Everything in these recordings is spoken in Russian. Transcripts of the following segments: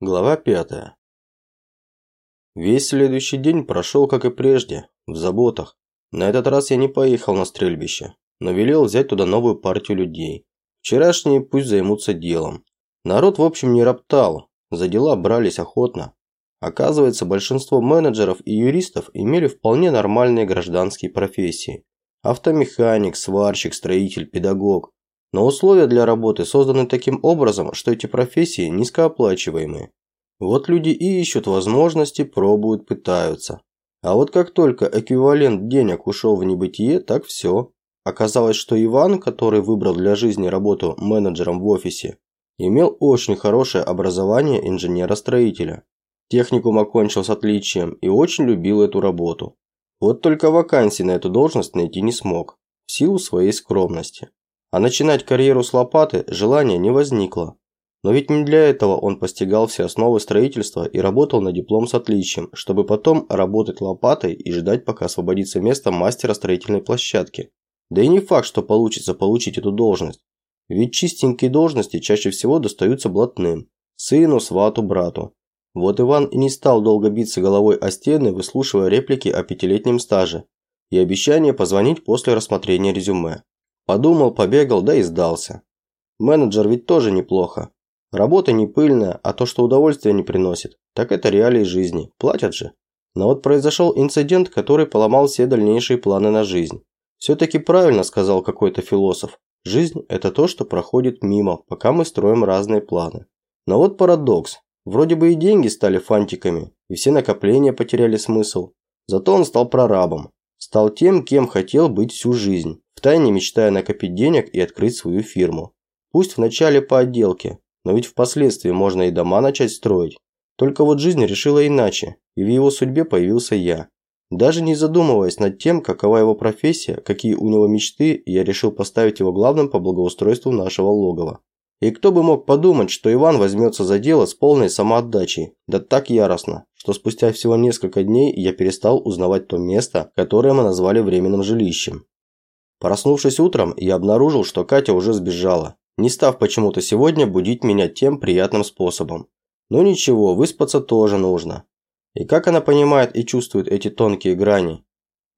Глава 5. Весь следующий день прошел, как и прежде, в заботах. На этот раз я не поехал на стрельбище, но велел взять туда новую партию людей. Вчерашние пусть займутся делом. Народ, в общем, не роптал, за дела брались охотно. Оказывается, большинство менеджеров и юристов имели вполне нормальные гражданские профессии. Автомеханик, сварщик, строитель, педагог. Но условия для работы созданы таким образом, что эти профессии низкооплачиваемые. Вот люди и ищут возможности, пробуют, пытаются. А вот как только эквивалент денег ушел в небытие, так все. Оказалось, что Иван, который выбрал для жизни работу менеджером в офисе, имел очень хорошее образование инженера-строителя. Техникум окончил с отличием и очень любил эту работу. Вот только вакансий на эту должность найти не смог, в силу своей скромности. А начинать карьеру с лопаты желания не возникло. Но ведь не для этого он постигал все основы строительства и работал на диплом с отличием, чтобы потом работать лопатой и ждать, пока освободится место мастера строительной площадки. Да и не факт, что получится получить эту должность. Ведь чистенькие должности чаще всего достаются блатным – сыну, свату, брату. Вот Иван и не стал долго биться головой о стены, выслушивая реплики о пятилетнем стаже и обещание позвонить после рассмотрения резюме. Подумал, побегал, да и сдался. Менеджер ведь тоже неплохо. Работа не пыльная, а то, что удовольствия не приносит, так это реалии жизни, платят же. Но вот произошел инцидент, который поломал все дальнейшие планы на жизнь. Все-таки правильно сказал какой-то философ. Жизнь – это то, что проходит мимо, пока мы строим разные планы. Но вот парадокс. Вроде бы и деньги стали фантиками, и все накопления потеряли смысл. Зато он стал прорабом. Стал тем, кем хотел быть всю жизнь, втайне мечтая накопить денег и открыть свою фирму. Пусть вначале по отделке, но ведь впоследствии можно и дома начать строить. Только вот жизнь решила иначе, и в его судьбе появился я. Даже не задумываясь над тем, какова его профессия, какие у него мечты, я решил поставить его главным по благоустройству нашего логова. И кто бы мог подумать, что Иван возьмется за дело с полной самоотдачей, да так яростно, что спустя всего несколько дней я перестал узнавать то место, которое мы назвали временным жилищем. Проснувшись утром, я обнаружил, что Катя уже сбежала, не став почему-то сегодня будить меня тем приятным способом. Но ничего, выспаться тоже нужно. И как она понимает и чувствует эти тонкие грани?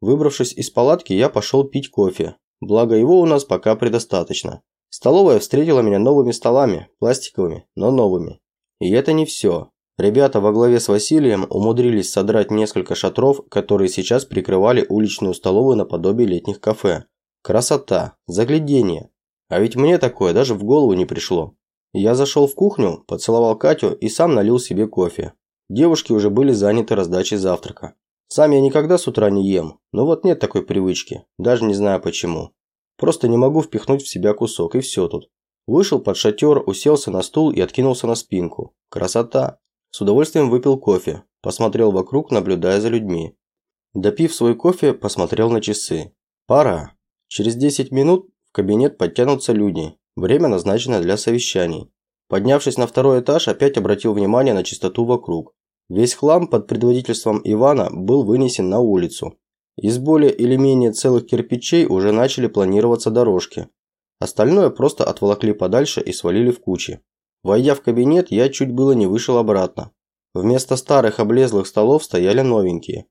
Выбравшись из палатки, я пошел пить кофе, благо его у нас пока предостаточно. Столовая встретила меня новыми столами, пластиковыми, но новыми. И это не все. Ребята во главе с Василием умудрились содрать несколько шатров, которые сейчас прикрывали уличную столовую наподобие летних кафе. Красота, заглядение. А ведь мне такое даже в голову не пришло. Я зашел в кухню, поцеловал Катю и сам налил себе кофе. Девушки уже были заняты раздачей завтрака. Сам я никогда с утра не ем, но вот нет такой привычки, даже не знаю почему. Просто не могу впихнуть в себя кусок, и все тут. Вышел под шатер, уселся на стул и откинулся на спинку. Красота. С удовольствием выпил кофе, посмотрел вокруг, наблюдая за людьми. Допив свой кофе, посмотрел на часы. Пора. Через 10 минут в кабинет подтянутся люди. Время назначено для совещаний. Поднявшись на второй этаж, опять обратил внимание на чистоту вокруг. Весь хлам под предводительством Ивана был вынесен на улицу, из более или менее целых кирпичей уже начали планироваться дорожки. Остальное просто отволокли подальше и свалили в кучи. Войдя в кабинет, я чуть было не вышел обратно. Вместо старых облезлых столов стояли новенькие.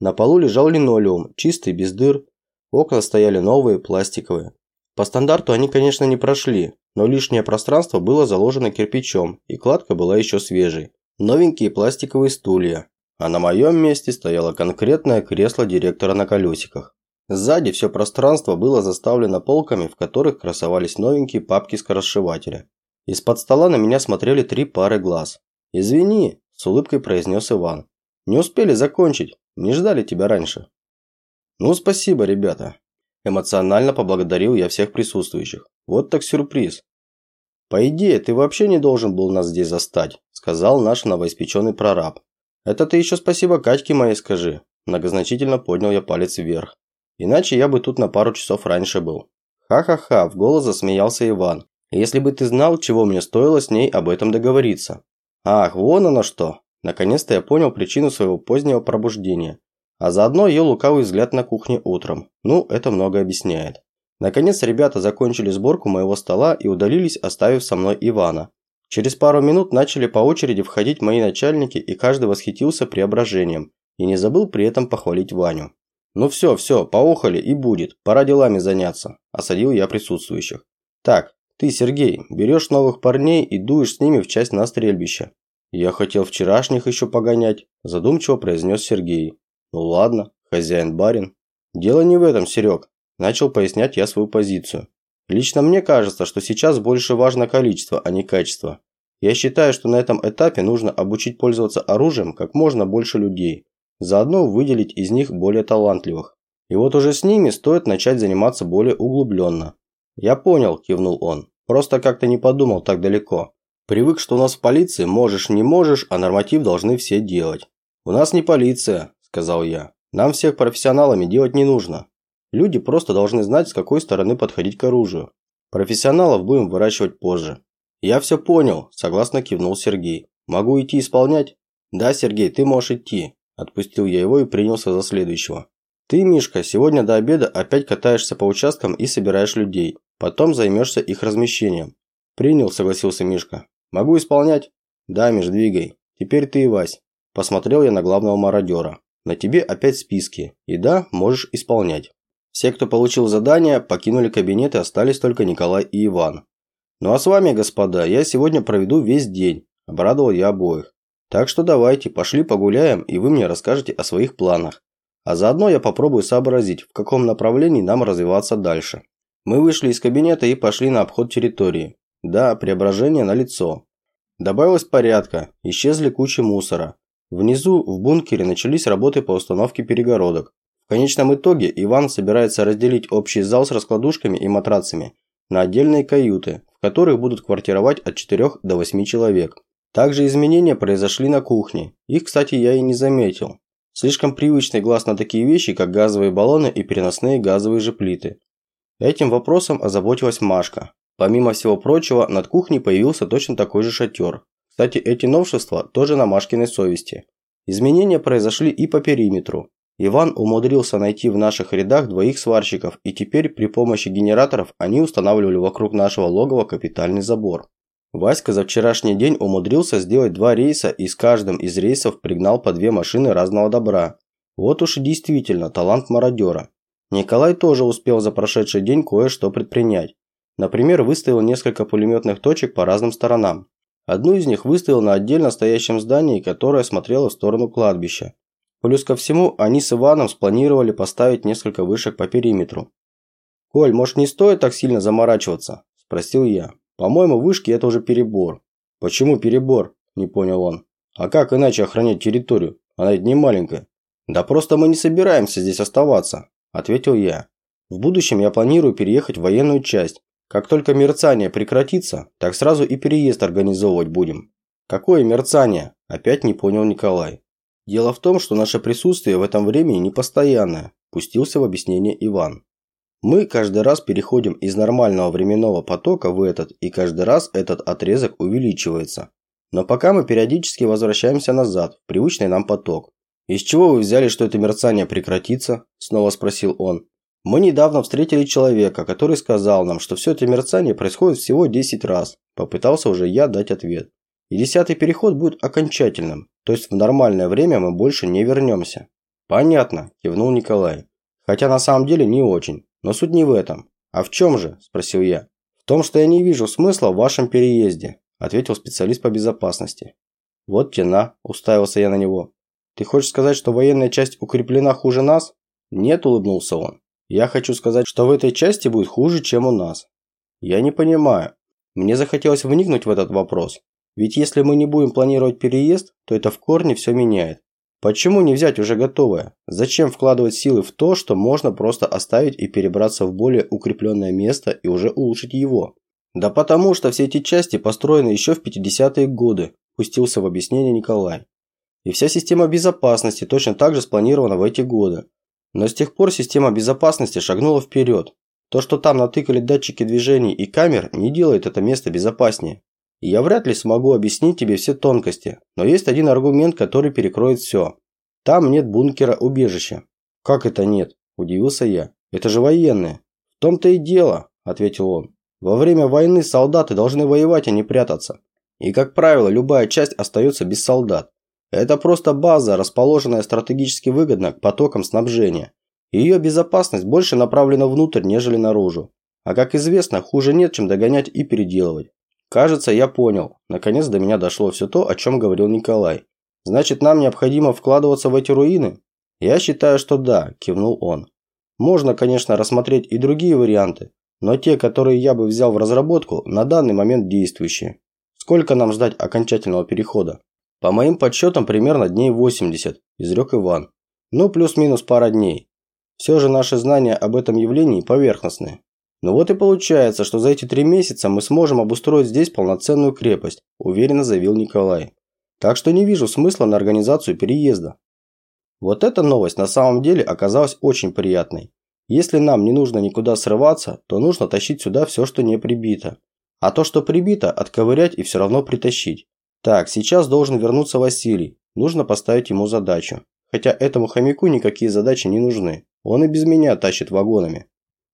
На полу лежал линолеум, чистый, без дыр. Окна стояли новые, пластиковые. По стандарту они, конечно, не прошли, но лишнее пространство было заложено кирпичом, и кладка была еще свежей. Новенькие пластиковые стулья, а на моем месте стояло конкретное кресло директора на колесиках. Сзади все пространство было заставлено полками, в которых красовались новенькие папки скоросшивателя. Из-под стола на меня смотрели три пары глаз. «Извини», – с улыбкой произнес Иван. «Не успели закончить, не ждали тебя раньше». «Ну, спасибо, ребята». Эмоционально поблагодарил я всех присутствующих. Вот так сюрприз. «По идее, ты вообще не должен был нас здесь застать», – сказал наш новоиспеченный прораб, «Это ты еще спасибо Катьке моей скажи», – многозначительно поднял я палец вверх. «Иначе я бы тут на пару часов раньше был». «Ха-ха-ха», – в голос засмеялся Иван. «Если бы ты знал, чего мне стоило с ней об этом договориться». «Ах, вон оно что!» Наконец-то я понял причину своего позднего пробуждения. А заодно ее лукавый взгляд на кухне утром. Ну, это много объясняет. Наконец ребята закончили сборку моего стола и удалились, оставив со мной Ивана. Через пару минут начали по очереди входить мои начальники, и каждый восхитился преображением и не забыл при этом похвалить Ваню. «Ну все, все, поохали и будет, пора делами заняться», – осадил я присутствующих. «Так, ты, Сергей, берешь новых парней и дуешь с ними в часть на стрельбище». «Я хотел вчерашних еще погонять», – задумчиво произнес Сергей. «Ну ладно, хозяин-барин». «Дело не в этом, Серег», – начал пояснять я свою позицию. «Лично мне кажется, что сейчас больше важно количество, а не качество. Я считаю, что на этом этапе нужно обучить пользоваться оружием как можно больше людей, заодно выделить из них более талантливых. И вот уже с ними стоит начать заниматься более углубленно. «Я понял», – кивнул он. «Просто как-то не подумал так далеко. Привык, что у нас в полиции можешь, не можешь, а норматив должны все делать». «У нас не полиция», – сказал я. «Нам всех профессионалами делать не нужно. Люди просто должны знать, с какой стороны подходить к оружию. Профессионалов будем выращивать позже». «Я все понял», – согласно кивнул Сергей. «Могу идти исполнять?» «Да, Сергей, ты можешь идти. Отпустил я его и принялся за следующего. Ты, Мишка, сегодня до обеда опять катаешься по участкам и собираешь людей. Потом займешься их размещением. Принял, согласился Мишка. Могу исполнять? Да, Миш, двигай. Теперь ты и Вась. Посмотрел я на главного мародера. На тебе опять списки. И да, можешь исполнять. Все, кто получил задание, покинули кабинет и остались только Николай и Иван. Ну а с вами, господа, я сегодня проведу весь день. Обрадовал я обоих. Так что давайте, пошли погуляем, и вы мне расскажете о своих планах. А заодно я попробую сообразить, в каком направлении нам развиваться дальше. Мы вышли из кабинета и пошли на обход территории. Да, преображение на лицо. Добавилось порядка, исчезли кучи мусора. Внизу, в бункере, начались работы по установке перегородок. Конечном итоге Иван собирается разделить общий зал с раскладушками и матрацами на отдельные каюты, в которых будут квартировать от 4 до 8 человек. Также изменения произошли на кухне. Их, кстати, я и не заметил. Слишком привычный глаз на такие вещи, как газовые баллоны и переносные газовые же плиты. Этим вопросом озаботилась Машка. Помимо всего прочего, над кухней появился точно такой же шатер. Кстати, эти новшества тоже на Машкиной совести. Изменения произошли и по периметру. Иван умудрился найти в наших рядах двоих сварщиков, и теперь при помощи генераторов они устанавливали вокруг нашего логова капитальный забор. Васька за вчерашний день умудрился сделать два рейса и с каждым из рейсов пригнал по две машины разного добра. Вот уж и действительно талант мародера. Николай тоже успел за прошедший день кое-что предпринять. Например, выставил несколько пулеметных точек по разным сторонам. Одну из них выставил на отдельно стоящем здании, которое смотрело в сторону кладбища. Плюс ко всему, они с Иваном спланировали поставить несколько вышек по периметру. «Коль, может не стоит так сильно заморачиваться?» – спросил я. По-моему, вышки это уже перебор. Почему перебор? Не понял он. А как иначе охранять территорию? Она ведь не маленькая. Да просто мы не собираемся здесь оставаться, ответил я. В будущем я планирую переехать в военную часть. Как только мерцание прекратится, так сразу и переезд организовывать будем. Какое мерцание? Опять не понял Николай. Дело в том, что наше присутствие в этом времени не постоянное, пустился в объяснение Иван. Мы каждый раз переходим из нормального временного потока в этот, и каждый раз этот отрезок увеличивается. Но пока мы периодически возвращаемся назад, в привычный нам поток. «Из чего вы взяли, что это мерцание прекратится?» – снова спросил он. «Мы недавно встретили человека, который сказал нам, что все это мерцание происходит всего 10 раз». Попытался уже я дать ответ. И десятый переход будет окончательным, то есть в нормальное время мы больше не вернемся. «Понятно», – кивнул Николай. «Хотя на самом деле не очень. Но суть не в этом. А в чем же? Спросил я. В том, что я не вижу смысла в вашем переезде, ответил специалист по безопасности. Вот тена, уставился я на него. Ты хочешь сказать, что военная часть укреплена хуже нас? Нет, улыбнулся он. Я хочу сказать, что в этой части будет хуже, чем у нас. Я не понимаю. Мне захотелось вникнуть в этот вопрос. Ведь если мы не будем планировать переезд, то это в корне все меняет. Почему не взять уже готовое? Зачем вкладывать силы в то, что можно просто оставить и перебраться в более укрепленное место и уже улучшить его? Да потому что все эти части построены еще в 50-е годы, пустился в объяснение Николай. И вся система безопасности точно так же спланирована в эти годы. Но с тех пор система безопасности шагнула вперед. То, что там натыкали датчики движений и камер, не делает это место безопаснее. Я вряд ли смогу объяснить тебе все тонкости, но есть один аргумент, который перекроет все. Там нет бункера-убежища. Как это нет? Удивился я. Это же военные. В том-то и дело, ответил он. Во время войны солдаты должны воевать, а не прятаться. И, как правило, любая часть остается без солдат. Это просто база, расположенная стратегически выгодно к потокам снабжения. Ее безопасность больше направлена внутрь, нежели наружу. А как известно, хуже нет, чем догонять и переделывать. Кажется, я понял. Наконец до меня дошло все то, о чем говорил Николай. Значит, нам необходимо вкладываться в эти руины? Я считаю, что да, кивнул он. Можно, конечно, рассмотреть и другие варианты, но те, которые я бы взял в разработку, на данный момент действующие. Сколько нам ждать окончательного перехода? По моим подсчетам, примерно дней 80, изрек Иван. Ну, плюс-минус пара дней. Все же наши знания об этом явлении поверхностные. Ну вот и получается, что за эти три месяца мы сможем обустроить здесь полноценную крепость, уверенно заявил Николай. Так что не вижу смысла на организацию переезда. Вот эта новость на самом деле оказалась очень приятной. Если нам не нужно никуда срываться, то нужно тащить сюда все, что не прибито. А то, что прибито, отковырять и все равно притащить. Так, сейчас должен вернуться Василий. Нужно поставить ему задачу. Хотя этому хомяку никакие задачи не нужны. Он и без меня тащит вагонами.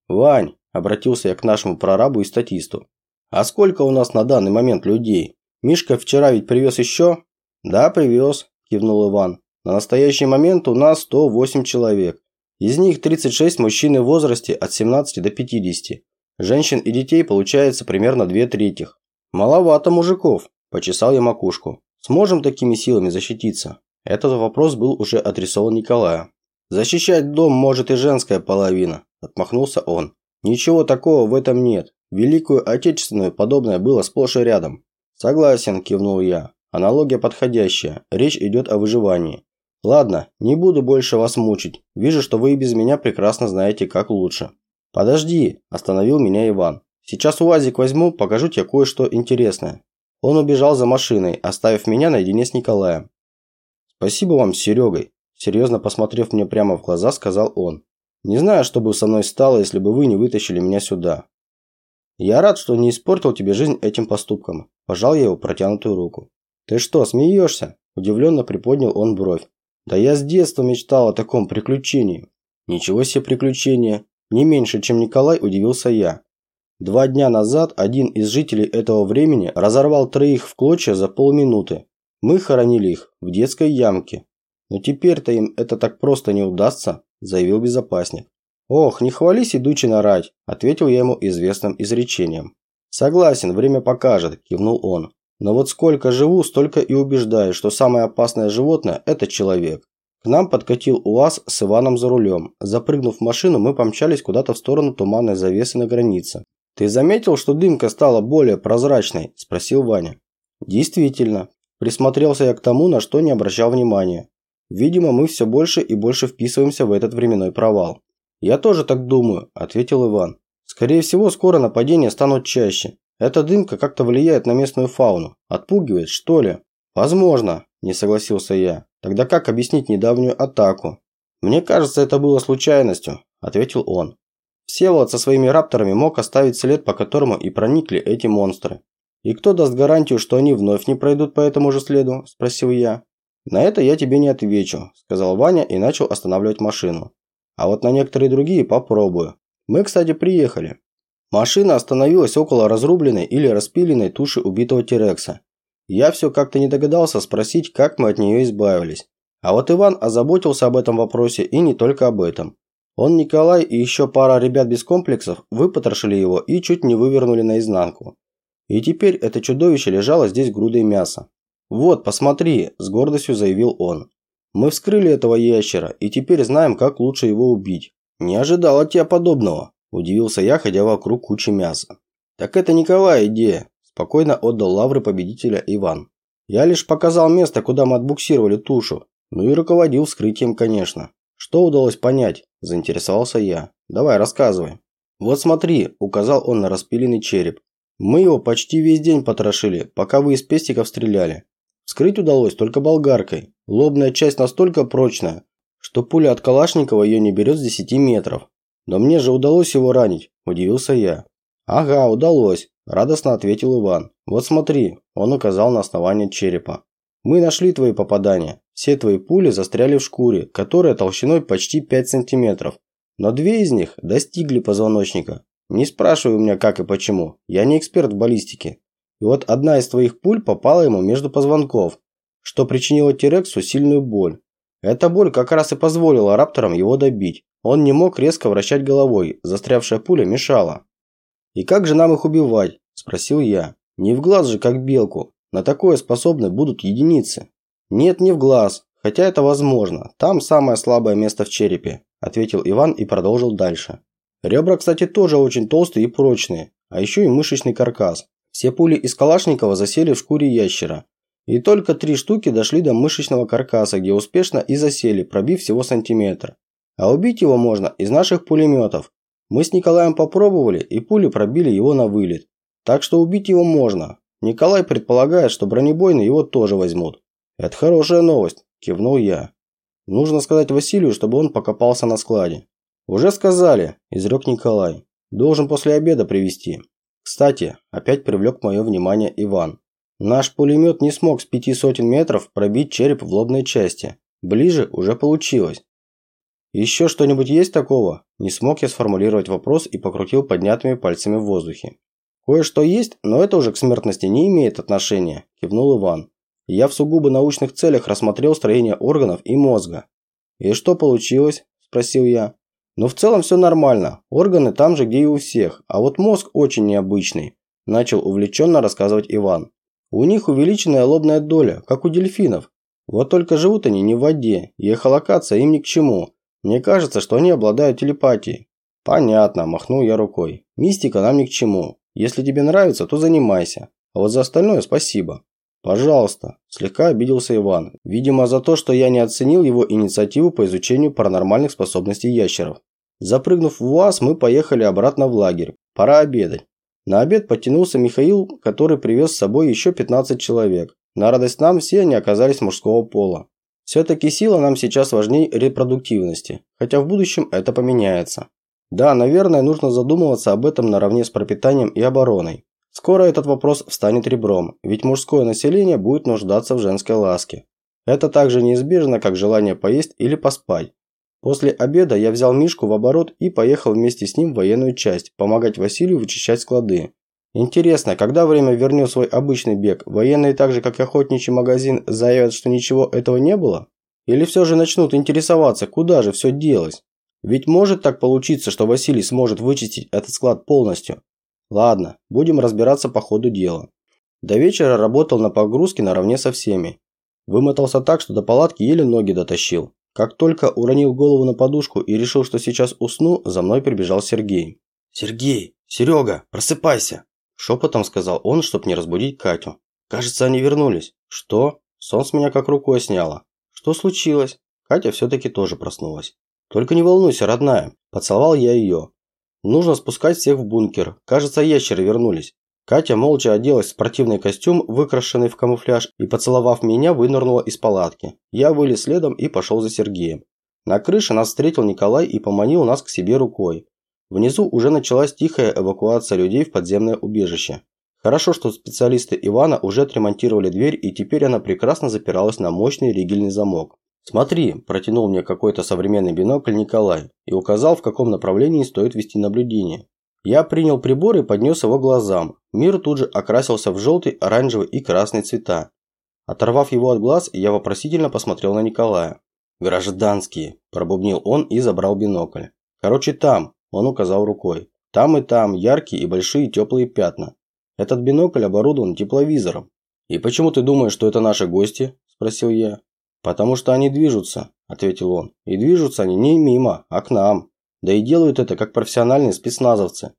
«Вань», – обратился я к нашему прорабу и статисту. «А сколько у нас на данный момент людей? Мишка вчера ведь привез еще?» «Да, привез», – кивнул Иван. «На настоящий момент у нас 108 человек. Из них 36 мужчин в возрасте от 17 до 50. Женщин и детей получается примерно две трети. Маловато мужиков, почесал я макушку. Сможем такими силами защититься? Этот вопрос был уже адресован Николаю. Защищать дом может и женская половина, отмахнулся он. Ничего такого в этом нет. Великую Отечественную подобное было сплошь и рядом. Согласен, кивнул я. Аналогия подходящая. Речь идет о выживании. Ладно, не буду больше вас мучить. Вижу, что вы и без меня прекрасно знаете, как лучше. Подожди, остановил меня Иван. Сейчас УАЗик возьму, покажу тебе кое-что интересное. Он убежал за машиной, оставив меня наедине с Николаем. Спасибо вам с Серегой. Серьезно посмотрев мне прямо в глаза, сказал он. Не знаю, что бы со мной стало, если бы вы не вытащили меня сюда. Я рад, что не испортил тебе жизнь этим поступком. Пожал я его протянутую руку. Ты что, смеешься? Удивленно приподнял он бровь. Да я с детства мечтал о таком приключении. Ничего себе приключение. Не меньше, чем Николай, удивился я. Два дня назад один из жителей этого времени разорвал троих в клочья за полминуты. Мы хоронили их в детской ямке. Но теперь-то им это так просто не удастся, заявил безопасник. Ох, не хвались, идучи нарать, ответил я ему известным изречением. Согласен, время покажет, кивнул он. Но вот сколько живу, столько и убеждаюсь, что самое опасное животное – это человек. К нам подкатил УАЗ с Иваном за рулем. Запрыгнув в машину, мы помчались куда-то в сторону туманной завесы на границе. «Ты заметил, что дымка стала более прозрачной?» – спросил Ваня. «Действительно». Присмотрелся я к тому, на что не обращал внимания. Видимо, мы все больше и больше вписываемся в этот временной провал. «Я тоже так думаю», – ответил Иван. «Скорее всего, скоро нападения станут чаще. Эта дымка как-то влияет на местную фауну. Отпугивает, что ли? Возможно, не согласился я. Тогда как объяснить недавнюю атаку? Мне кажется, это было случайностью, ответил он. Всеволод со своими рапторами мог оставить след, по которому и проникли эти монстры. «И кто даст гарантию, что они вновь не пройдут по этому же следу?» – спросил я. «На это я тебе не отвечу», – сказал Ваня и начал останавливать машину. «А вот на некоторые другие попробую. Мы, кстати, приехали. Машина остановилась около разрубленной или распиленной туши убитого Терекса. Я все как-то не догадался спросить, как мы от нее избавились. А вот Иван озаботился об этом вопросе и не только об этом. Он, Николай и еще пара ребят без комплексов выпотрошили его и чуть не вывернули наизнанку. И теперь это чудовище лежало здесь грудой мяса. «Вот, посмотри», – с гордостью заявил он. «Мы вскрыли этого ящера и теперь знаем, как лучше его убить. Не ожидал от тебя подобного». Удивился я, ходя вокруг кучи мяса. Так это Николай идея. Спокойно отдал лавры победителя Иван. Я лишь показал место, куда мы отбуксировали тушу. Ну и руководил вскрытием, конечно. Что удалось понять? Заинтересовался я. Давай, рассказывай. Вот смотри, указал он на распиленный череп. Мы его почти весь день потрошили, пока вы из пестиков стреляли. Вскрыть удалось только болгаркой. Лобная часть настолько прочная, что пуля от Калашникова ее не берет с 10 метров. «Но мне же удалось его ранить», – удивился я. «Ага, удалось», – радостно ответил Иван. «Вот смотри», – он указал на основание черепа. «Мы нашли твои попадания. Все твои пули застряли в шкуре, которая толщиной почти 5 сантиметров. Но две из них достигли позвоночника. Не спрашивай у меня как и почему, я не эксперт в баллистике. И вот одна из твоих пуль попала ему между позвонков, что причинило Терексу сильную боль. Эта боль как раз и позволила рапторам его добить. Он не мог резко вращать головой, застрявшая пуля мешала. «И как же нам их убивать?» – спросил я. «Не в глаз же, как белку. На такое способны будут единицы». «Нет, не в глаз. Хотя это возможно. Там самое слабое место в черепе», – ответил Иван и продолжил дальше. «Ребра, кстати, тоже очень толстые и прочные, а еще и мышечный каркас. Все пули из Калашникова засели в шкуре ящера. И только три штуки дошли до мышечного каркаса, где успешно и засели, пробив всего сантиметр. А убить его можно из наших пулеметов. Мы с Николаем попробовали, и пули пробили его на вылет. Так что убить его можно. Николай предполагает, что бронебойные его тоже возьмут. Это хорошая новость, кивнул я. Нужно сказать Василию, чтобы он покопался на складе. Уже сказали, изрек Николай. Должен после обеда привезти. Кстати, опять привлек мое внимание Иван. Наш пулемет не смог с пяти сотен метров пробить череп в лобной части. Ближе уже получилось. Еще что-нибудь есть такого? Не смог я сформулировать вопрос и покрутил поднятыми пальцами в воздухе. Кое-что есть, но это уже к смертности не имеет отношения, кивнул Иван. Я в сугубо научных целях рассмотрел строение органов и мозга. И что получилось? спросил я. Но в целом все нормально. Органы там же, где и у всех. А вот мозг очень необычный. Начал увлеченно рассказывать Иван. У них увеличенная лобная доля, как у дельфинов. Вот только живут они не в воде, и эхолокация им ни к чему. Мне кажется, что они обладают телепатией. Понятно, махнул я рукой. Мистика нам ни к чему. Если тебе нравится, то занимайся. А вот за остальное спасибо. Пожалуйста, слегка обиделся Иван. Видимо, за то, что я не оценил его инициативу по изучению паранормальных способностей ящеров. Запрыгнув в УАЗ, мы поехали обратно в лагерь. Пора обедать. На обед подтянулся Михаил, который привез с собой еще 15 человек. На радость нам все они оказались мужского пола. Все-таки сила нам сейчас важнее репродуктивности, хотя в будущем это поменяется. Да, наверное, нужно задумываться об этом наравне с пропитанием и обороной. Скоро этот вопрос встанет ребром, ведь мужское население будет нуждаться в женской ласке. Это так же неизбежно, как желание поесть или поспать. После обеда я взял Мишку в оборот и поехал вместе с ним в военную часть, помогать Василию вычищать склады. Интересно, когда время вернет свой обычный бег, военные так же, как и охотничий магазин, заявят, что ничего этого не было? Или все же начнут интересоваться, куда же все делось? Ведь может так получиться, что Василий сможет вычистить этот склад полностью. Ладно, будем разбираться по ходу дела. До вечера работал на погрузке наравне со всеми. Вымотался так, что до палатки еле ноги дотащил. Как только уронил голову на подушку и решил, что сейчас усну, за мной прибежал Сергей. «Сергей! Серега! Просыпайся!» Шепотом сказал он, чтобы не разбудить Катю. «Кажется, они вернулись». «Что?» Сон с меня как рукой сняло. «Что случилось?» Катя все-таки тоже проснулась. «Только не волнуйся, родная». Поцеловал я ее. «Нужно спускать всех в бункер. Кажется, ящеры вернулись». Катя молча оделась в спортивный костюм, выкрашенный в камуфляж, и, поцеловав меня, вынырнула из палатки. Я вылез следом и пошел за Сергеем. На крыше нас встретил Николай и поманил нас к себе рукой. Внизу уже началась тихая эвакуация людей в подземное убежище. Хорошо, что специалисты Ивана уже отремонтировали дверь и теперь она прекрасно запиралась на мощный ригельный замок. «Смотри», – протянул мне какой-то современный бинокль Николай и указал, в каком направлении стоит вести наблюдение. Я принял прибор и поднес его глазам. Мир тут же окрасился в желтый, оранжевый и красный цвета. Оторвав его от глаз, я вопросительно посмотрел на Николая. «Гражданские», – пробубнил он и забрал бинокль. «Короче, там», – он указал рукой. «Там и там яркие и большие теплые пятна. Этот бинокль оборудован тепловизором». «И почему ты думаешь, что это наши гости?» – спросил я. «Потому что они движутся», – ответил он. «И движутся они не мимо, а к нам. Да и делают это как профессиональные спецназовцы.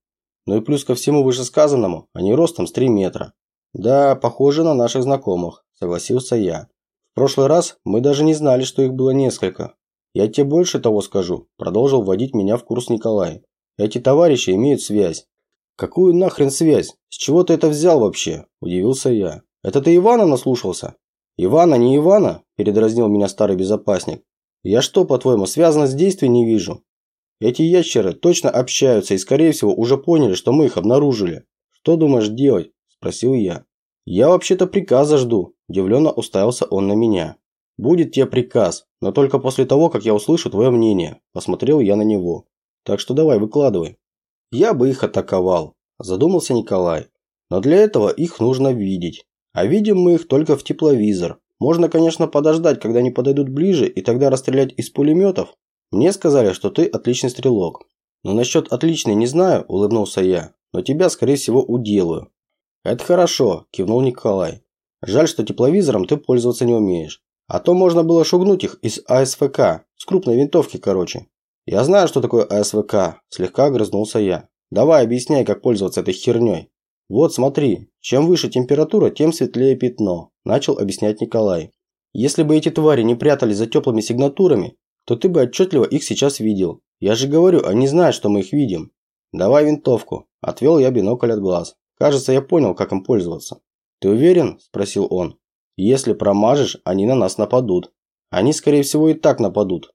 Ну и плюс ко всему вышесказанному, они ростом с 3 метра. Да, похоже на наших знакомых, согласился я. В прошлый раз мы даже не знали, что их было несколько. Я тебе больше того скажу, продолжил вводить меня в курс Николай. Эти товарищи имеют связь. Какую нахрен связь? С чего ты это взял вообще? Удивился я. Это ты Ивана наслушался? Ивана, не Ивана? Передразнил меня старый безопасник. Я что, по-твоему, связано с действием не вижу? Эти ящеры точно общаются и, скорее всего, уже поняли, что мы их обнаружили. Что думаешь делать? Спросил я. Я вообще-то приказа жду. Удивленно уставился он на меня. Будет тебе приказ, но только после того, как я услышу твое мнение. Посмотрел я на него. Так что давай, выкладывай. Я бы их атаковал. Задумался Николай. Но для этого их нужно видеть. А видим мы их только в тепловизор. Можно, конечно, подождать, когда они подойдут ближе, и тогда расстрелять из пулеметов. Мне сказали, что ты отличный стрелок. Но насчет отличный не знаю, улыбнулся я. Но тебя, скорее всего, уделаю. Это хорошо, кивнул Николай. Жаль, что тепловизором ты пользоваться не умеешь. А то можно было шугнуть их из АСВК, с крупной винтовки, короче. Я знаю, что такое АСВК, слегка огрызнулся я. Давай объясняй, как пользоваться этой херней. Вот смотри, чем выше температура, тем светлее пятно, начал объяснять Николай. Если бы эти твари не прятались за теплыми сигнатурами, то ты бы отчетливо их сейчас видел. Я же говорю, они знают, что мы их видим. Давай винтовку. Отвел я бинокль от глаз. Кажется, я понял, как им пользоваться. Ты уверен? Спросил он. Если промажешь, они на нас нападут. Они, скорее всего, и так нападут.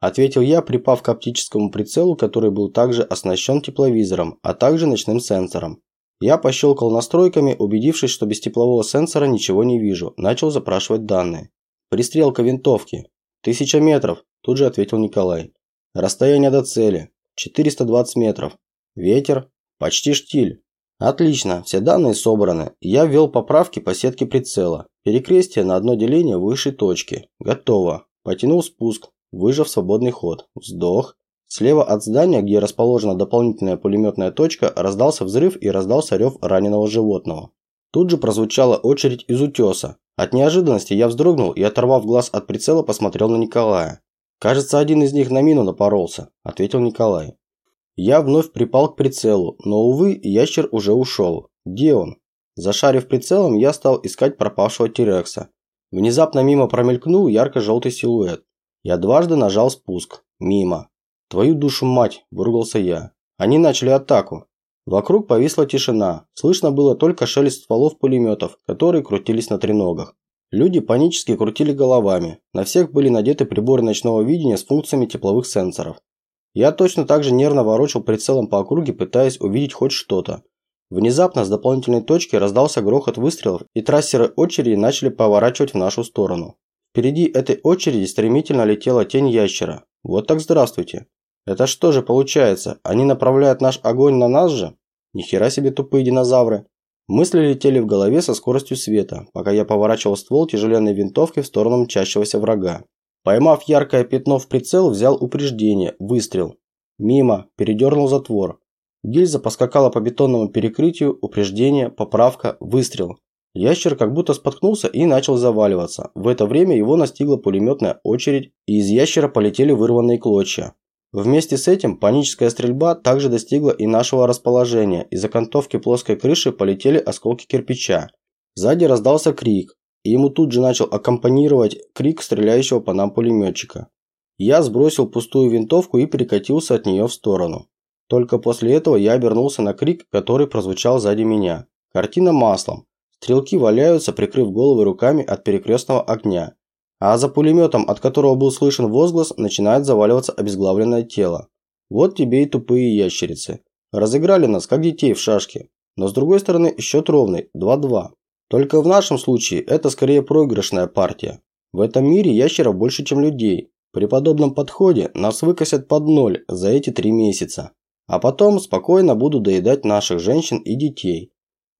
Ответил я, припав к оптическому прицелу, который был также оснащен тепловизором, а также ночным сенсором. Я пощелкал настройками, убедившись, что без теплового сенсора ничего не вижу, начал запрашивать данные. Пристрелка винтовки. Тысяча метров, тут же ответил Николай. Расстояние до цели. 420 метров. Ветер. Почти штиль. Отлично, все данные собраны. Я ввел поправки по сетке прицела. Перекрестие на одно деление высшей точки. Готово. Потянул спуск, выжав свободный ход. Вздох. Слева от здания, где расположена дополнительная пулеметная точка, раздался взрыв и раздался рев раненого животного. Тут же прозвучала очередь из утеса. От неожиданности я вздрогнул и, оторвав глаз от прицела, посмотрел на Николая. «Кажется, один из них на мину напоролся», – ответил Николай. Я вновь припал к прицелу, но, увы, ящер уже ушел. Где он? Зашарив прицелом, я стал искать пропавшего Тирекса. Внезапно мимо промелькнул ярко-желтый силуэт. Я дважды нажал спуск. Мимо. «Твою душу мать!» – выругался я. Они начали атаку. Вокруг повисла тишина. Слышно было только шелест стволов пулеметов, которые крутились на треногах. Люди панически крутили головами. На всех были надеты приборы ночного видения с функциями тепловых сенсоров. Я точно так же нервно ворочал прицелом по округе, пытаясь увидеть хоть что-то. Внезапно с дополнительной точки раздался грохот выстрелов, и трассеры очереди начали поворачивать в нашу сторону. Впереди этой очереди стремительно летела тень ящера. Вот так здравствуйте. Это что же получается, они направляют наш огонь на нас же? Нихера себе тупые динозавры. Мысли летели в голове со скоростью света, пока я поворачивал ствол тяжеленной винтовки в сторону мчащегося врага. Поймав яркое пятно в прицел, взял упреждение, выстрел. Мимо, передернул затвор. Гильза поскакала по бетонному перекрытию, упреждение, поправка, выстрел. Ящер как будто споткнулся и начал заваливаться. В это время его настигла пулеметная очередь, и из ящера полетели вырванные клочья. Вместе с этим паническая стрельба также достигла и нашего расположения. Из окантовки плоской крыши полетели осколки кирпича. Сзади раздался крик и ему тут же начал аккомпанировать крик стреляющего по нам пулеметчика. Я сбросил пустую винтовку и перекатился от нее в сторону. Только после этого я обернулся на крик, который прозвучал сзади меня. Картина маслом. Стрелки валяются, прикрыв головы руками от перекрестного огня. А за пулеметом, от которого был слышен возглас, начинает заваливаться обезглавленное тело. Вот тебе и тупые ящерицы. Разыграли нас, как детей в шашки. Но с другой стороны, счет ровный – 2-2. Только в нашем случае это скорее проигрышная партия. В этом мире ящеров больше, чем людей. При подобном подходе нас выкосят под ноль за эти три месяца. А потом спокойно буду доедать наших женщин и детей.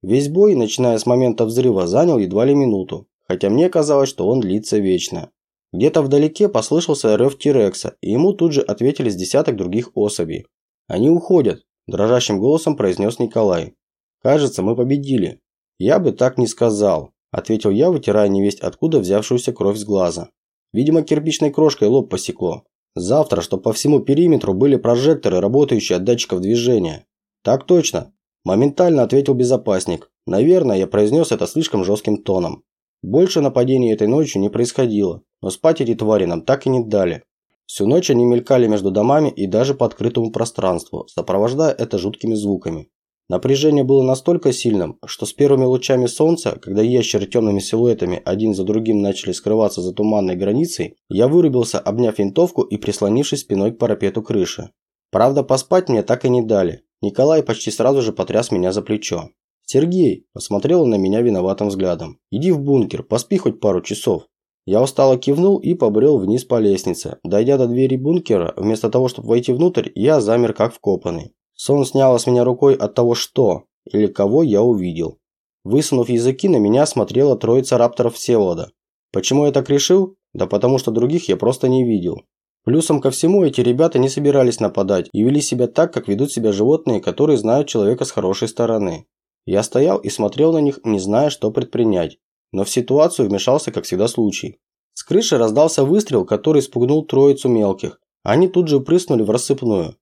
Весь бой, начиная с момента взрыва, занял едва ли минуту, хотя мне казалось, что он длится вечно. Где-то вдалеке послышался рев Тирекса, и ему тут же ответили с десяток других особей. «Они уходят», – дрожащим голосом произнес Николай. «Кажется, мы победили. «Я бы так не сказал», – ответил я, вытирая невесть откуда взявшуюся кровь с глаза. Видимо, кирпичной крошкой лоб посекло. Завтра, чтобы по всему периметру были прожекторы, работающие от датчиков движения. Так точно. Моментально ответил безопасник. Наверное, я произнес это слишком жестким тоном. Больше нападений этой ночью не происходило, но спать эти твари нам так и не дали. Всю ночь они мелькали между домами и даже по открытому пространству, сопровождая это жуткими звуками. Напряжение было настолько сильным, что с первыми лучами солнца, когда ящеры темными силуэтами один за другим начали скрываться за туманной границей, я вырубился, обняв винтовку и прислонившись спиной к парапету крыши. Правда, поспать мне так и не дали. Николай почти сразу же потряс меня за плечо. «Сергей!» – посмотрел он на меня виноватым взглядом. «Иди в бункер, поспи хоть пару часов». Я устало кивнул и побрел вниз по лестнице. Дойдя до двери бункера, вместо того, чтобы войти внутрь, я замер как вкопанный. Сон снял с меня рукой от того, что. или кого я увидел. Высунув языки, на меня смотрела троица рапторов Всеволода. Почему я так решил? Да потому что других я просто не видел. Плюсом ко всему, эти ребята не собирались нападать и вели себя так, как ведут себя животные, которые знают человека с хорошей стороны. Я стоял и смотрел на них, не зная, что предпринять. Но в ситуацию вмешался, как всегда, случай. С крыши раздался выстрел, который спугнул троицу мелких. Они тут же прыснули в рассыпную.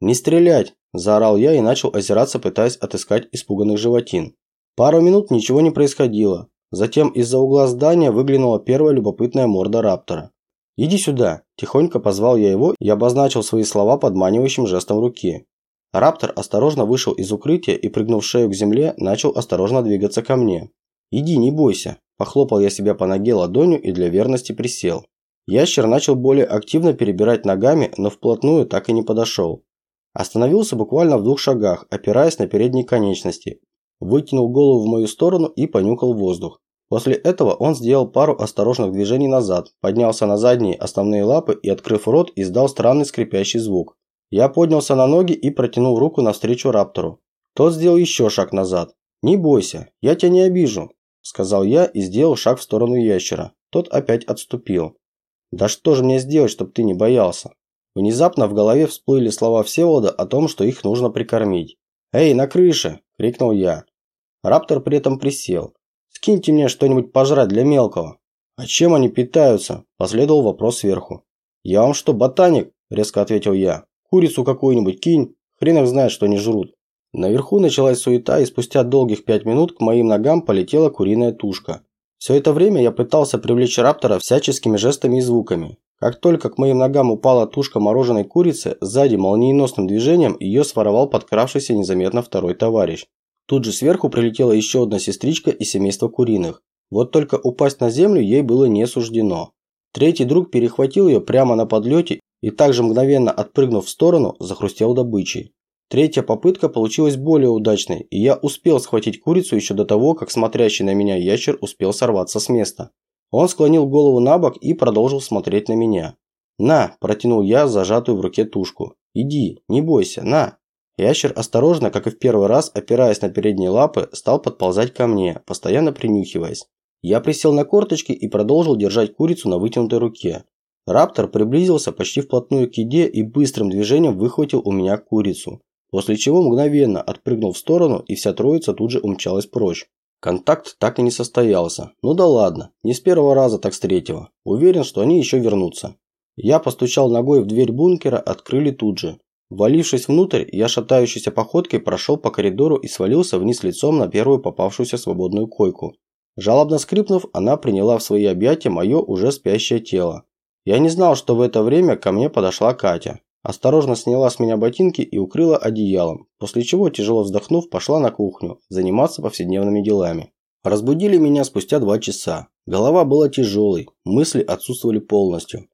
«Не стрелять!» – заорал я и начал озираться, пытаясь отыскать испуганных животин. Пару минут ничего не происходило. Затем из-за угла здания выглянула первая любопытная морда раптора. «Иди сюда!» – тихонько позвал я его и обозначил свои слова подманивающим жестом руки. Раптор осторожно вышел из укрытия и, прыгнув шею к земле, начал осторожно двигаться ко мне. «Иди, не бойся!» – похлопал я себя по ноге ладонью и для верности присел. Ящер начал более активно перебирать ногами, но вплотную так и не подошел. Остановился буквально в двух шагах, опираясь на передние конечности, вытянул голову в мою сторону и понюхал воздух. После этого он сделал пару осторожных движений назад, поднялся на задние основные лапы и, открыв рот, издал странный скрипящий звук. Я поднялся на ноги и протянул руку навстречу раптору. Тот сделал еще шаг назад. «Не бойся, я тебя не обижу», – сказал я и сделал шаг в сторону ящера. Тот опять отступил. «Да что же мне сделать, чтобы ты не боялся?» Внезапно в голове всплыли слова Всеволода о том, что их нужно прикормить. «Эй, на крыше!» – крикнул я. Раптор при этом присел. «Скиньте мне что-нибудь пожрать для мелкого». «А чем они питаются?» – последовал вопрос сверху. «Я вам что, ботаник?» – резко ответил я. «Курицу какую-нибудь кинь, хрен их знает, что они жрут». Наверху началась суета, и спустя долгих пять минут к моим ногам полетела куриная тушка. Все это время я пытался привлечь раптора всяческими жестами и звуками. Как только к моим ногам упала тушка мороженой курицы, сзади молниеносным движением ее своровал подкравшийся незаметно второй товарищ. Тут же сверху прилетела еще одна сестричка из семейства куриных. Вот только упасть на землю ей было не суждено. Третий друг перехватил ее прямо на подлете и также мгновенно отпрыгнув в сторону, захрустел добычей. Третья попытка получилась более удачной, и я успел схватить курицу еще до того, как смотрящий на меня ящер успел сорваться с места. Он склонил голову на бок и продолжил смотреть на меня. «На!» – протянул я зажатую в руке тушку. «Иди, не бойся, на!» Ящер осторожно, как и в первый раз, опираясь на передние лапы, стал подползать ко мне, постоянно принюхиваясь. Я присел на корточки и продолжил держать курицу на вытянутой руке. Раптор приблизился почти вплотную к еде и быстрым движением выхватил у меня курицу, после чего мгновенно отпрыгнул в сторону и вся троица тут же умчалась прочь. Контакт так и не состоялся. Ну да ладно, не с первого раза, так с третьего. Уверен, что они еще вернутся. Я постучал ногой в дверь бункера, открыли тут же. Валившись внутрь, я шатающейся походкой прошел по коридору и свалился вниз лицом на первую попавшуюся свободную койку. Жалобно скрипнув, она приняла в свои объятия мое уже спящее тело. Я не знал, что в это время ко мне подошла Катя. Осторожно сняла с меня ботинки и укрыла одеялом, после чего, тяжело вздохнув, пошла на кухню, заниматься повседневными делами. Разбудили меня спустя два часа. Голова была тяжелой, мысли отсутствовали полностью.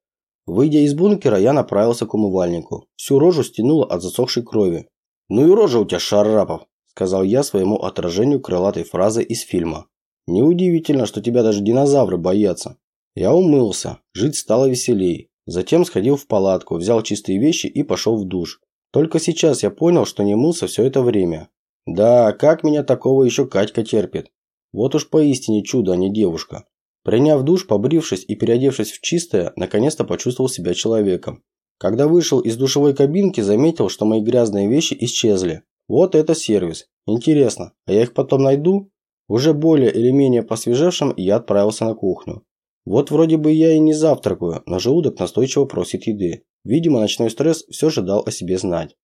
Выйдя из бункера, я направился к умывальнику. Всю рожу стянуло от засохшей крови. «Ну и рожа у тебя, Шарапов!» – сказал я своему отражению крылатой фразы из фильма. «Неудивительно, что тебя даже динозавры боятся». Я умылся, жить стало веселей. Затем сходил в палатку, взял чистые вещи и пошел в душ. Только сейчас я понял, что не мылся все это время. Да, как меня такого еще Катька терпит. Вот уж поистине чудо, а не девушка. Приняв душ, побрившись и переодевшись в чистое, наконец-то почувствовал себя человеком. Когда вышел из душевой кабинки, заметил, что мои грязные вещи исчезли. Вот это сервис. Интересно, а я их потом найду? Уже более или менее посвежевшим я отправился на кухню. Вот вроде бы я и не завтракаю, но желудок настойчиво просит еды. Видимо, ночной стресс все же дал о себе знать.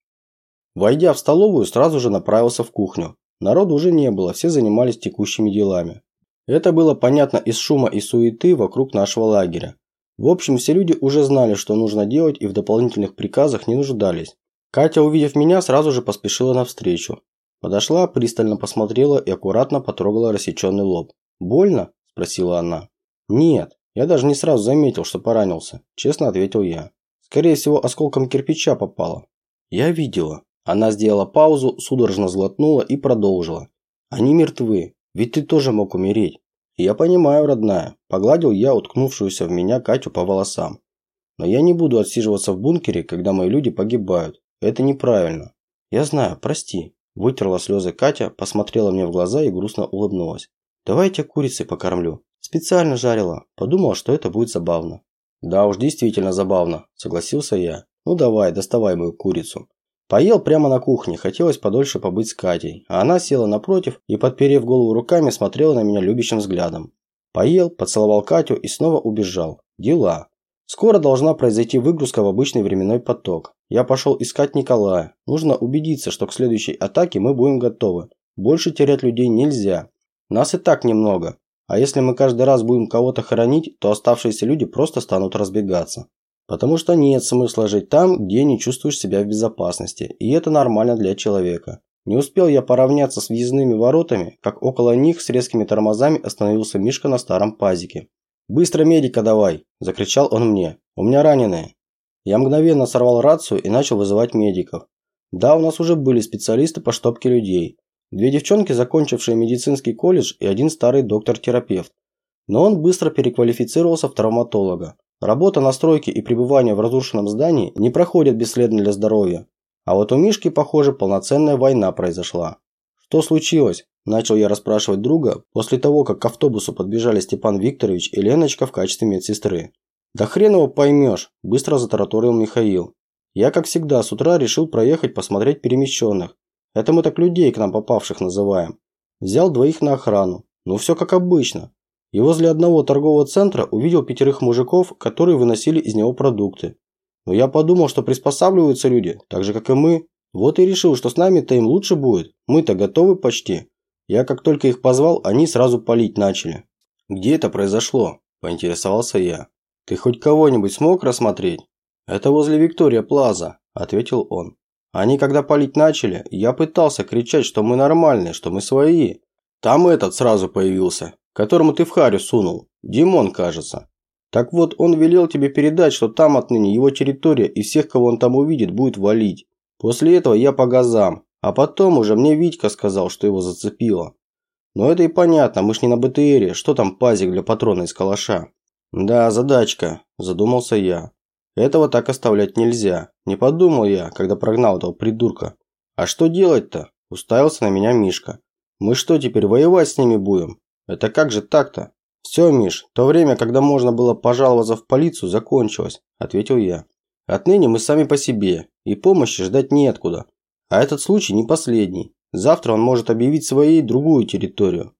Войдя в столовую, сразу же направился в кухню. Народу уже не было, все занимались текущими делами. Это было понятно из шума и суеты вокруг нашего лагеря. В общем, все люди уже знали, что нужно делать и в дополнительных приказах не нуждались. Катя, увидев меня, сразу же поспешила навстречу. Подошла, пристально посмотрела и аккуратно потрогала рассеченный лоб. «Больно?» – спросила она. «Нет, я даже не сразу заметил, что поранился», – честно ответил я. «Скорее всего, осколком кирпича попало». «Я видела». Она сделала паузу, судорожно сглотнула и продолжила. «Они мертвы. Ведь ты тоже мог умереть. Я понимаю, родная. Погладил я уткнувшуюся в меня Катю по волосам. Но я не буду отсиживаться в бункере, когда мои люди погибают. Это неправильно. Я знаю, прости. Вытерла слезы Катя, посмотрела мне в глаза и грустно улыбнулась. «Давай я тебя курицей покормлю. Специально жарила. Подумала, что это будет забавно». «Да уж, действительно забавно», – согласился я. «Ну давай, доставай мою курицу». Поел прямо на кухне, хотелось подольше побыть с Катей, а она села напротив и, подперев голову руками, смотрела на меня любящим взглядом. Поел, поцеловал Катю и снова убежал. Дела. Скоро должна произойти выгрузка в обычный временной поток. Я пошел искать Николая. Нужно убедиться, что к следующей атаке мы будем готовы. Больше терять людей нельзя. Нас и так немного. А если мы каждый раз будем кого-то хоронить, то оставшиеся люди просто станут разбегаться. Потому что нет смысла жить там, где не чувствуешь себя в безопасности. И это нормально для человека. Не успел я поравняться с въездными воротами, как около них с резкими тормозами остановился Мишка на старом пазике. «Быстро медика давай!» – закричал он мне. «У меня раненые!» Я мгновенно сорвал рацию и начал вызывать медиков. Да, у нас уже были специалисты по штопке людей. Две девчонки, закончившие медицинский колледж, и один старый доктор-терапевт. Но он быстро переквалифицировался в травматолога. Работа на стройке и пребывание в разрушенном здании не проходят бесследно для здоровья. А вот у Мишки, похоже, полноценная война произошла. Что случилось? Начал я расспрашивать друга после того, как к автобусу подбежали Степан Викторович и Леночка в качестве медсестры. «Да хрен его поймешь», – быстро затараторил Михаил. «Я, как всегда, с утра решил проехать посмотреть перемещенных. Это мы так людей к нам попавших называем. Взял двоих на охрану. Ну все как обычно. И возле одного торгового центра увидел пятерых мужиков, которые выносили из него продукты. Но я подумал, что приспосабливаются люди, так же, как и мы. Вот и решил, что с нами-то им лучше будет. Мы-то готовы почти. Я как только их позвал, они сразу палить начали. «Где это произошло?» – поинтересовался я. «Ты хоть кого-нибудь смог рассмотреть?» «Это возле Виктория Плаза», – ответил он. «Они когда палить начали, я пытался кричать, что мы нормальные, что мы свои. Там этот сразу появился, которому ты в харю сунул. Димон, кажется. Так вот, он велел тебе передать, что там отныне его территория и всех, кого он там увидит, будет валить. После этого я по газам. А потом уже мне Витька сказал, что его зацепило. Но это и понятно, мы ж не на БТРе, что там пазик для патрона из калаша. Да, задачка, задумался я. Этого так оставлять нельзя. Не подумал я, когда прогнал этого придурка. А что делать-то? Уставился на меня Мишка. Мы что, теперь воевать с ними будем? Это как же так-то? «Все, Миш, то время, когда можно было пожаловаться в полицию, закончилось», – ответил я. «Отныне мы сами по себе, и помощи ждать неоткуда. А этот случай не последний. Завтра он может объявить своей другую территорию».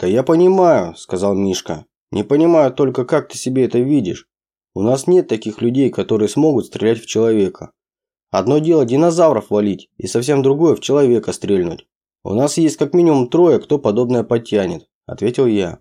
«Да я понимаю», – сказал Мишка. «Не понимаю только, как ты себе это видишь. У нас нет таких людей, которые смогут стрелять в человека. Одно дело динозавров валить, и совсем другое в человека стрельнуть. У нас есть как минимум трое, кто подобное подтянет», – ответил я.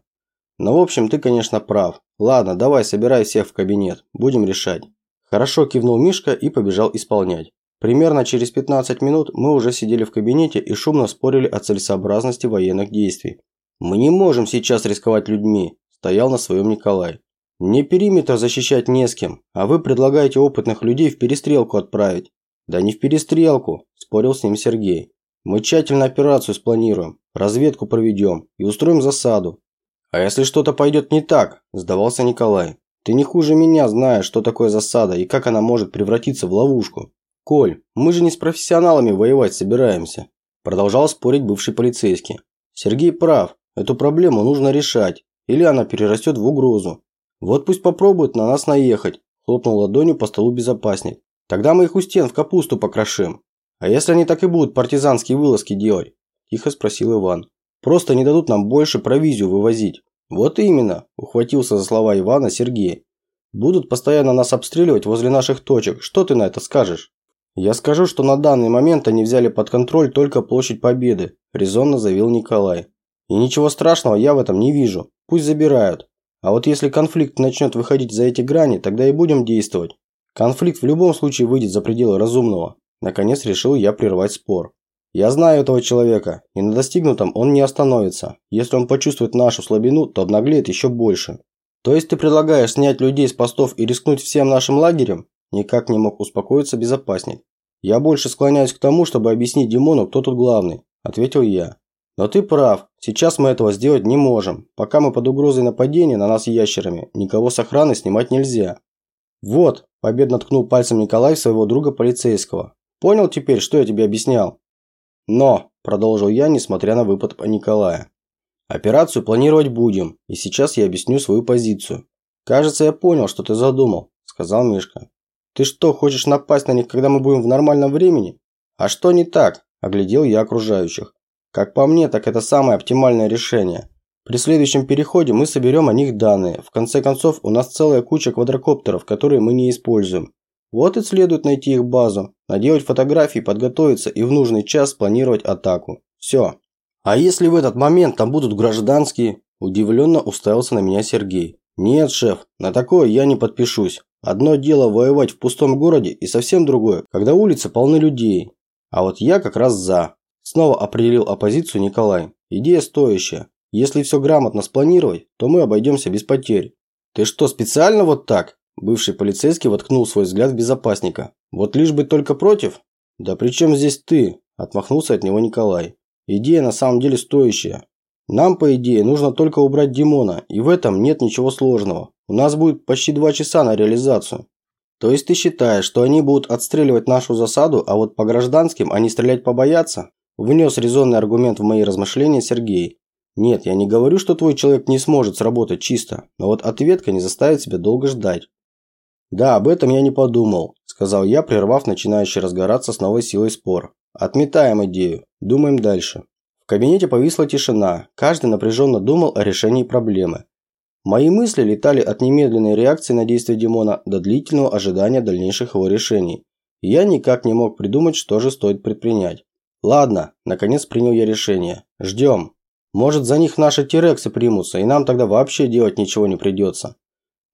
Ну, в общем, ты, конечно, прав. Ладно, давай, собирай всех в кабинет. Будем решать. Хорошо кивнул Мишка и побежал исполнять. Примерно через 15 минут мы уже сидели в кабинете и шумно спорили о целесообразности военных действий. «Мы не можем сейчас рисковать людьми», – стоял на своем Николай. «Мне периметр защищать не с кем, а вы предлагаете опытных людей в перестрелку отправить». «Да не в перестрелку», – спорил с ним Сергей. «Мы тщательно операцию спланируем, разведку проведем и устроим засаду. «А если что-то пойдет не так?» – сдавался Николай. «Ты не хуже меня знаешь, что такое засада и как она может превратиться в ловушку. Коль, мы же не с профессионалами воевать собираемся», – продолжал спорить бывший полицейский. «Сергей прав, эту проблему нужно решать, или она перерастет в угрозу. Вот пусть попробуют на нас наехать», – хлопнул ладонью по столу безопасник. «Тогда мы их у стен в капусту покрошим. А если они так и будут партизанские вылазки делать?» – тихо спросил Иван. Просто не дадут нам больше провизию вывозить. Вот именно, ухватился за слова Ивана Сергей. Будут постоянно нас обстреливать возле наших точек. Что ты на это скажешь? Я скажу, что на данный момент они взяли под контроль только площадь Победы, резонно заявил Николай. И ничего страшного я в этом не вижу. Пусть забирают. А вот если конфликт начнет выходить за эти грани, тогда и будем действовать. Конфликт в любом случае выйдет за пределы разумного. Наконец решил я прервать спор. Я знаю этого человека, и на достигнутом он не остановится. Если он почувствует нашу слабину, то обнаглеет еще больше. То есть ты предлагаешь снять людей с постов и рискнуть всем нашим лагерем? Никак не мог успокоиться безопасник. Я больше склоняюсь к тому, чтобы объяснить Димону, кто тут главный, ответил я. Но ты прав, сейчас мы этого сделать не можем. Пока мы под угрозой нападения на нас ящерами, никого с охраны снимать нельзя. Вот, победно ткнул пальцем Николай своего друга полицейского. Понял теперь, что я тебе объяснял? Но, продолжил я, несмотря на выпад Николая, операцию планировать будем, и сейчас я объясню свою позицию. Кажется, я понял, что ты задумал, сказал Мишка. Ты что, хочешь напасть на них, когда мы будем в нормальном времени? А что не так? Оглядел я окружающих. Как по мне, так это самое оптимальное решение. При следующем переходе мы соберем о них данные. В конце концов, у нас целая куча квадрокоптеров, которые мы не используем. Вот и следует найти их базу, наделать фотографии, подготовиться и в нужный час спланировать атаку. Все. А если в этот момент там будут гражданские? Удивленно уставился на меня Сергей. Нет, шеф, на такое я не подпишусь. Одно дело воевать в пустом городе и совсем другое, когда улицы полны людей. А вот я как раз за. Снова определил оппозицию Николай. Идея стоящая. Если все грамотно спланировать, то мы обойдемся без потерь. Ты что, специально вот так? Бывший полицейский воткнул свой взгляд в безопасника. «Вот лишь бы только против?» «Да при чем здесь ты?» – отмахнулся от него Николай. «Идея на самом деле стоящая. Нам, по идее, нужно только убрать Димона, и в этом нет ничего сложного. У нас будет почти два часа на реализацию». «То есть ты считаешь, что они будут отстреливать нашу засаду, а вот по гражданским они стрелять побоятся?» Внес резонный аргумент в мои размышления Сергей. «Нет, я не говорю, что твой человек не сможет сработать чисто, но вот ответка не заставит себя долго ждать. «Да, об этом я не подумал», – сказал я, прервав начинающий разгораться с новой силой спор. «Отметаем идею. Думаем дальше». В кабинете повисла тишина. Каждый напряженно думал о решении проблемы. Мои мысли летали от немедленной реакции на действия Димона до длительного ожидания дальнейших его решений. Я никак не мог придумать, что же стоит предпринять. Ладно, наконец принял я решение. Ждем. Может, за них наши тирексы примутся, и нам тогда вообще делать ничего не придется.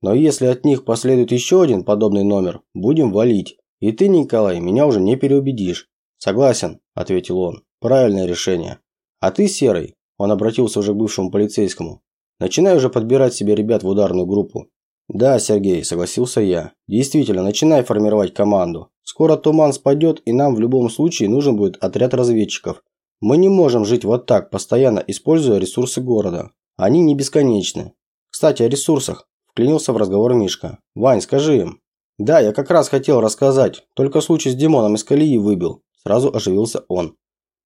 Но если от них последует еще один подобный номер, будем валить. И ты, Николай, меня уже не переубедишь. Согласен, ответил он. Правильное решение. А ты, Серый, он обратился уже к бывшему полицейскому. Начинай уже подбирать себе ребят в ударную группу. Да, Сергей, согласился я. Действительно, начинай формировать команду. Скоро туман спадет, и нам в любом случае нужен будет отряд разведчиков. Мы не можем жить вот так, постоянно используя ресурсы города. Они не бесконечны. Кстати, о ресурсах. Вклинился в разговор Мишка. «Вань, скажи им». «Да, я как раз хотел рассказать. Только случай с Димоном из колеи выбил». Сразу оживился он.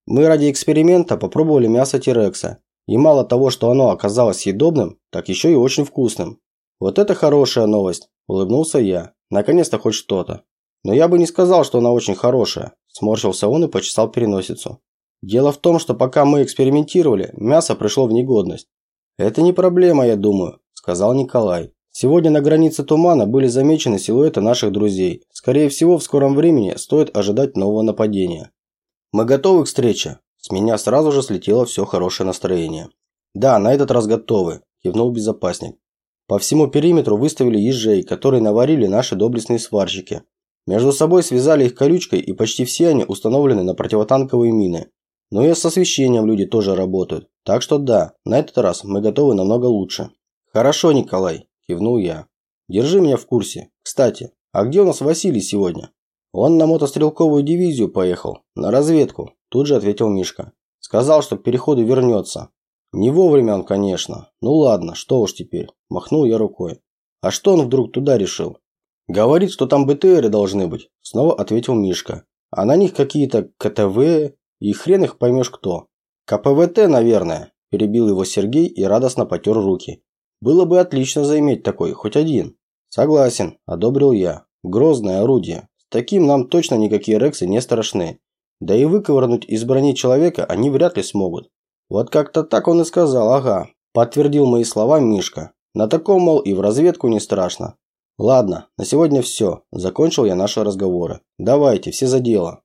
«Мы ради эксперимента попробовали мясо Тирекса. И мало того, что оно оказалось съедобным, так еще и очень вкусным. Вот это хорошая новость», – улыбнулся я. «Наконец-то хоть что-то». «Но я бы не сказал, что она очень хорошая», – сморщился он и почесал переносицу. «Дело в том, что пока мы экспериментировали, мясо пришло в негодность». «Это не проблема, я думаю», – сказал Николай. Сегодня на границе тумана были замечены силуэты наших друзей. Скорее всего, в скором времени стоит ожидать нового нападения. Мы готовы к встрече. С меня сразу же слетело все хорошее настроение. Да, на этот раз готовы, кивнул безопасник. По всему периметру выставили ежей, которые наварили наши доблестные сварщики. Между собой связали их колючкой, и почти все они установлены на противотанковые мины. Но и с освещением люди тоже работают. Так что да, на этот раз мы готовы намного лучше. Хорошо, Николай, – кивнул я. «Держи меня в курсе. Кстати, а где у нас Василий сегодня?» «Он на мотострелковую дивизию поехал. На разведку», – тут же ответил Мишка. «Сказал, что к переходу вернется. Не вовремя он, конечно. Ну ладно, что уж теперь». Махнул я рукой. «А что он вдруг туда решил?» «Говорит, что там БТРы должны быть», – снова ответил Мишка. «А на них какие-то КТВ, и хрен их поймешь кто». «КПВТ, наверное», – перебил его Сергей и радостно потер руки. Было бы отлично заиметь такой, хоть один. Согласен, одобрил я. Грозное орудие. С таким нам точно никакие рексы не страшны. Да и выковырнуть из брони человека они вряд ли смогут. Вот как-то так он и сказал, ага. Подтвердил мои слова Мишка. На таком, мол, и в разведку не страшно. Ладно, на сегодня все. Закончил я наши разговоры. Давайте, все за дело.